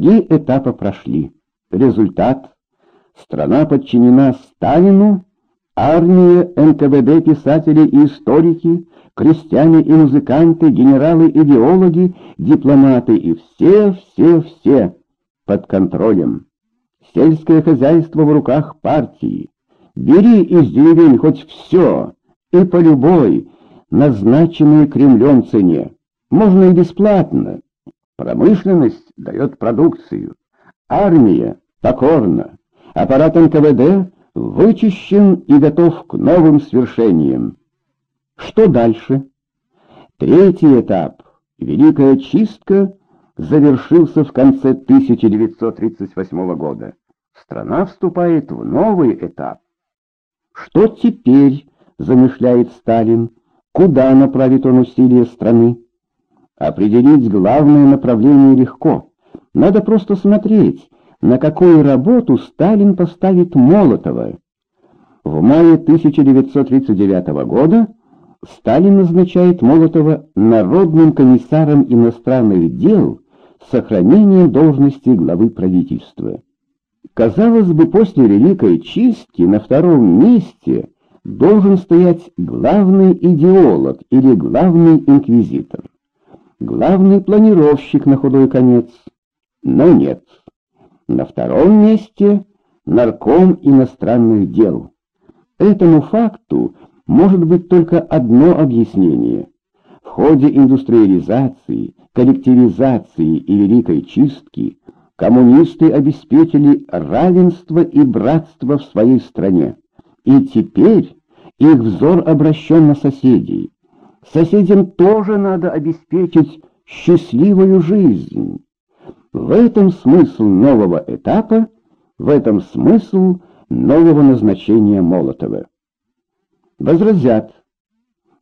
Три этапа прошли. Результат. Страна подчинена Сталину, армия, НКВД, писатели и историки, крестьяне и музыканты, генералы-идеологи, дипломаты и все-все-все под контролем. Сельское хозяйство в руках партии. Бери из деревень хоть все, и по любой, назначенной Кремлем цене. Можно и бесплатно. Промышленность дает продукцию. Армия покорна. Аппарат НКВД вычищен и готов к новым свершениям. Что дальше? Третий этап, Великая чистка, завершился в конце 1938 года. Страна вступает в новый этап. Что теперь замышляет Сталин? Куда направит он усилия страны? Определить главное направление легко. Надо просто смотреть, на какую работу Сталин поставит Молотова. В мае 1939 года Сталин назначает Молотова народным комиссаром иностранных дел с сохранением должности главы правительства. Казалось бы, после Великой Чистки на втором месте должен стоять главный идеолог или главный инквизитор, главный планировщик на худой конец. Но нет. На втором месте нарком иностранных дел. Этому факту может быть только одно объяснение. В ходе индустриализации, коллективизации и Великой Чистки коммунисты обеспечили равенство и братство в своей стране. И теперь их взор обращен на соседей. Соседям тоже надо обеспечить счастливую жизнь. В этом смысл нового этапа, в этом смысл нового назначения Молотова. Возразят,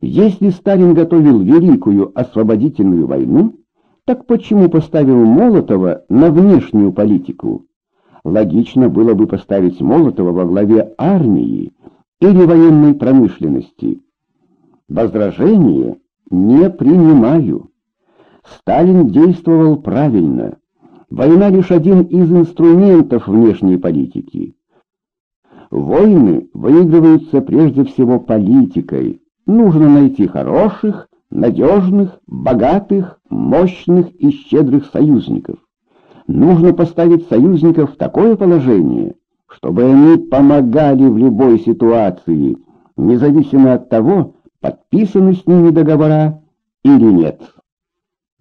если Сталин готовил великую освободительную войну, так почему поставил Молотова на внешнюю политику? Логично было бы поставить Молотова во главе армии или военной промышленности. Возражение не принимаю. Сталин действовал правильно. Война лишь один из инструментов внешней политики. Войны выигрываются прежде всего политикой. Нужно найти хороших, надежных, богатых, мощных и щедрых союзников. Нужно поставить союзников в такое положение, чтобы они помогали в любой ситуации, независимо от того, подписаны с ними договора или нет.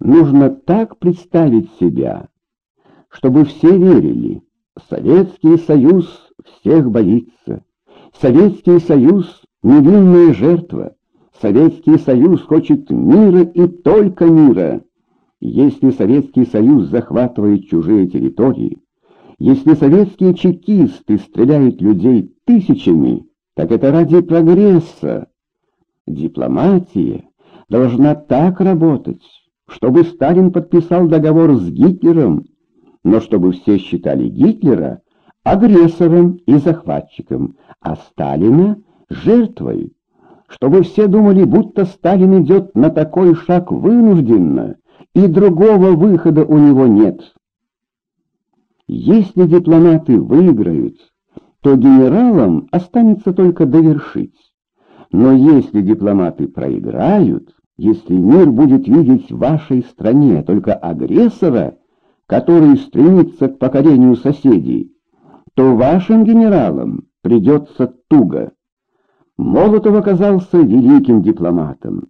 Нужно так представить себя, чтобы все верили, Советский Союз всех боится, Советский Союз — невинная жертва, Советский Союз хочет мира и только мира. Если Советский Союз захватывает чужие территории, если советские чекисты стреляют людей тысячами, так это ради прогресса. Дипломатия должна так работать, чтобы Сталин подписал договор с Гитлером, но чтобы все считали Гитлера агрессором и захватчиком, а Сталина жертвой, чтобы все думали, будто Сталин идет на такой шаг вынужденно, и другого выхода у него нет. Если дипломаты выиграют, то генералам останется только довершить. Но если дипломаты проиграют, если мир будет видеть в вашей стране только агрессора, который стремится к покорению соседей, то вашим генералам придется туго. Молотов оказался великим дипломатом.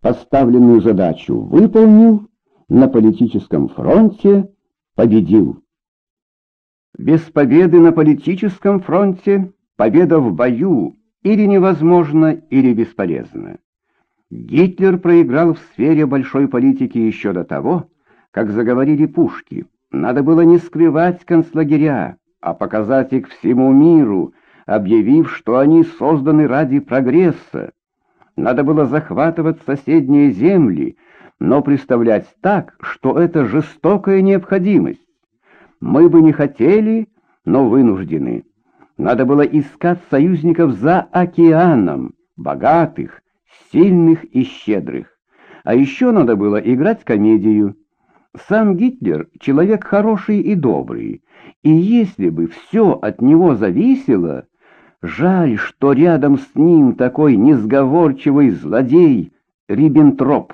Поставленную задачу выполнил, на политическом фронте победил. Без победы на политическом фронте победа в бою или невозможна, или бесполезна. Гитлер проиграл в сфере большой политики еще до того, как заговорили пушки. Надо было не скрывать концлагеря, а показать их всему миру, объявив, что они созданы ради прогресса. Надо было захватывать соседние земли, но представлять так, что это жестокая необходимость. Мы бы не хотели, но вынуждены. Надо было искать союзников за океаном, богатых, сильных и щедрых. А еще надо было играть комедию. Сам Гитлер — человек хороший и добрый, и если бы все от него зависело, жаль, что рядом с ним такой несговорчивый злодей Риббентроп.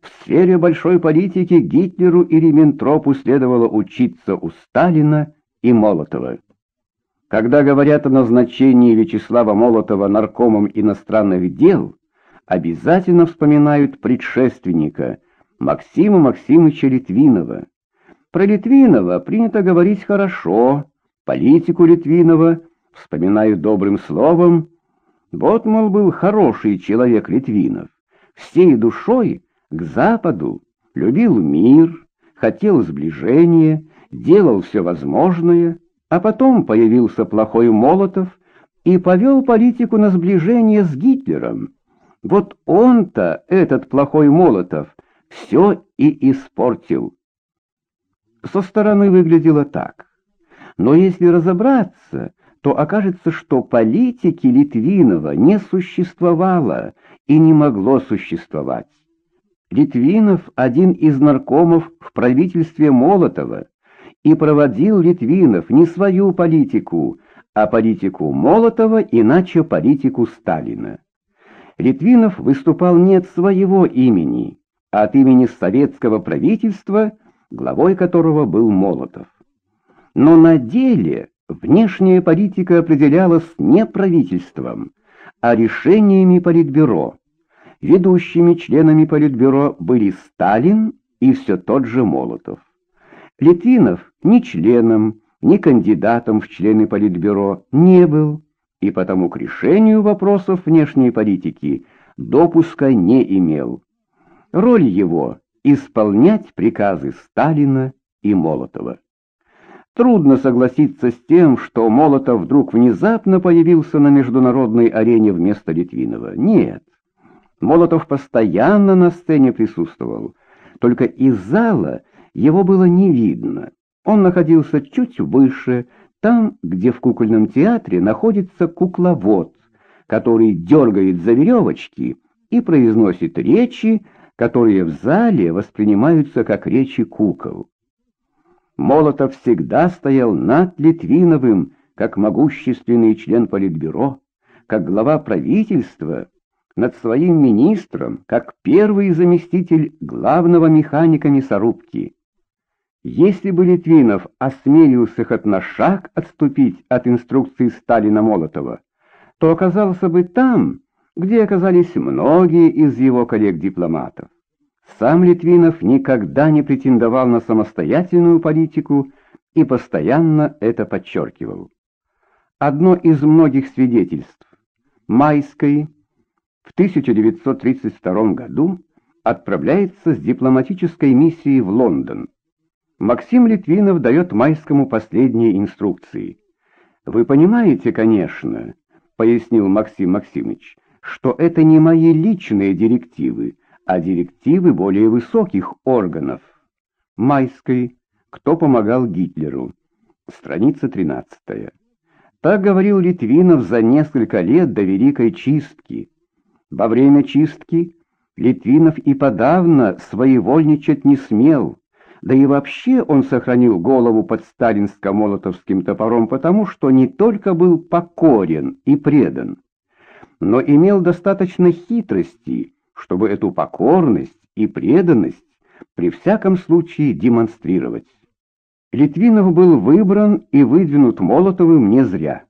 В сфере большой политики Гитлеру и Риббентропу следовало учиться у Сталина и Молотова. Когда говорят о назначении Вячеслава Молотова наркомом иностранных дел, обязательно вспоминают предшественника Максима Максимовича Литвинова. Про Литвинова принято говорить хорошо, политику Литвинова вспоминают добрым словом. Вот, мол, был хороший человек Литвинов, всей душой к Западу, любил мир, хотел сближения, делал все возможное, а потом появился плохой Молотов и повел политику на сближение с Гитлером. Вот он-то, этот плохой Молотов, все и испортил. Со стороны выглядело так. Но если разобраться, то окажется, что политики Литвинова не существовало и не могло существовать. Литвинов один из наркомов в правительстве Молотова, и проводил Литвинов не свою политику, а политику Молотова, иначе политику Сталина. Литвинов выступал не от своего имени, а от имени советского правительства, главой которого был Молотов. Но на деле внешняя политика определялась не правительством, а решениями Политбюро. Ведущими членами Политбюро были Сталин и все тот же Молотов. Литвинов ни членом, ни кандидатом в члены Политбюро не был, и потому к решению вопросов внешней политики допуска не имел. Роль его — исполнять приказы Сталина и Молотова. Трудно согласиться с тем, что Молотов вдруг внезапно появился на международной арене вместо Литвинова. Нет, Молотов постоянно на сцене присутствовал, только из зала его было не видно. Он находился чуть выше, там, где в кукольном театре находится кукловод, который дергает за веревочки и произносит речи, которые в зале воспринимаются как речи кукол. Молотов всегда стоял над Литвиновым, как могущественный член Политбюро, как глава правительства, над своим министром, как первый заместитель главного механика мясорубки. Если бы Литвинов осмелился хоть на шаг отступить от инструкции Сталина-Молотова, то оказался бы там, где оказались многие из его коллег-дипломатов. Сам Литвинов никогда не претендовал на самостоятельную политику и постоянно это подчеркивал. Одно из многих свидетельств. Майской в 1932 году отправляется с дипломатической миссией в Лондон. Максим Литвинов дает Майскому последние инструкции. «Вы понимаете, конечно, — пояснил Максим Максимович, — что это не мои личные директивы, а директивы более высоких органов. Майской. Кто помогал Гитлеру? Страница 13. Так говорил Литвинов за несколько лет до Великой Чистки. Во время чистки Литвинов и подавно своевольничать не смел, да и вообще он сохранил голову под сталинско-молотовским топором, потому что не только был покорен и предан, но имел достаточно хитрости, чтобы эту покорность и преданность при всяком случае демонстрировать. Литвинов был выбран и выдвинут Молотовым не зря.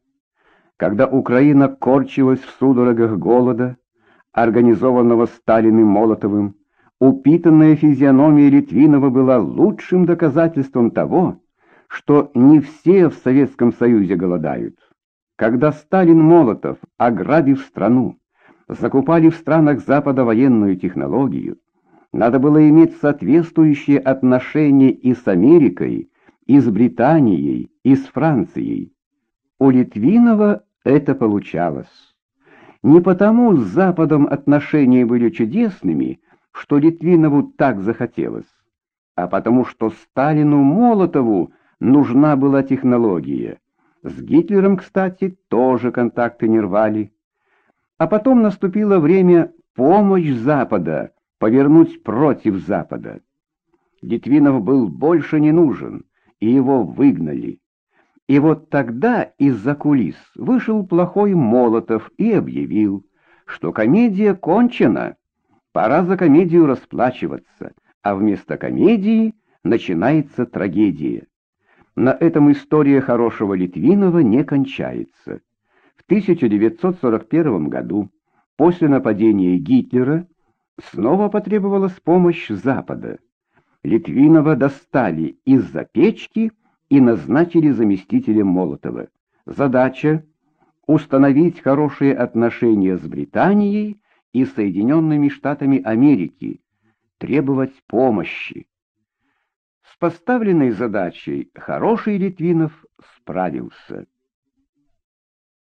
Когда Украина корчилась в судорогах голода, организованного Сталиным Молотовым, Упитанная физиономия Литвинова была лучшим доказательством того, что не все в Советском Союзе голодают. Когда Сталин-Молотов, ограбив страну, закупали в странах Запада военную технологию, надо было иметь соответствующие отношения и с Америкой, и с Британией, и с Францией. У Литвинова это получалось. Не потому с Западом отношения были чудесными, что Литвинову так захотелось, а потому что Сталину Молотову нужна была технология. С Гитлером, кстати, тоже контакты не рвали. А потом наступило время помощь Запада, повернуть против Запада. Литвинов был больше не нужен, и его выгнали. И вот тогда из-за кулис вышел плохой Молотов и объявил, что комедия кончена, пора за комедию расплачиваться, а вместо комедии начинается трагедия. На этом история хорошего Литвинова не кончается. В 1941 году, после нападения Гитлера, снова потребовалась помощь Запада. Литвинова достали из-за печки и назначили заместителем Молотова. Задача — установить хорошие отношения с Британией и Соединенными Штатами Америки, требовать помощи. С поставленной задачей хороший Литвинов справился.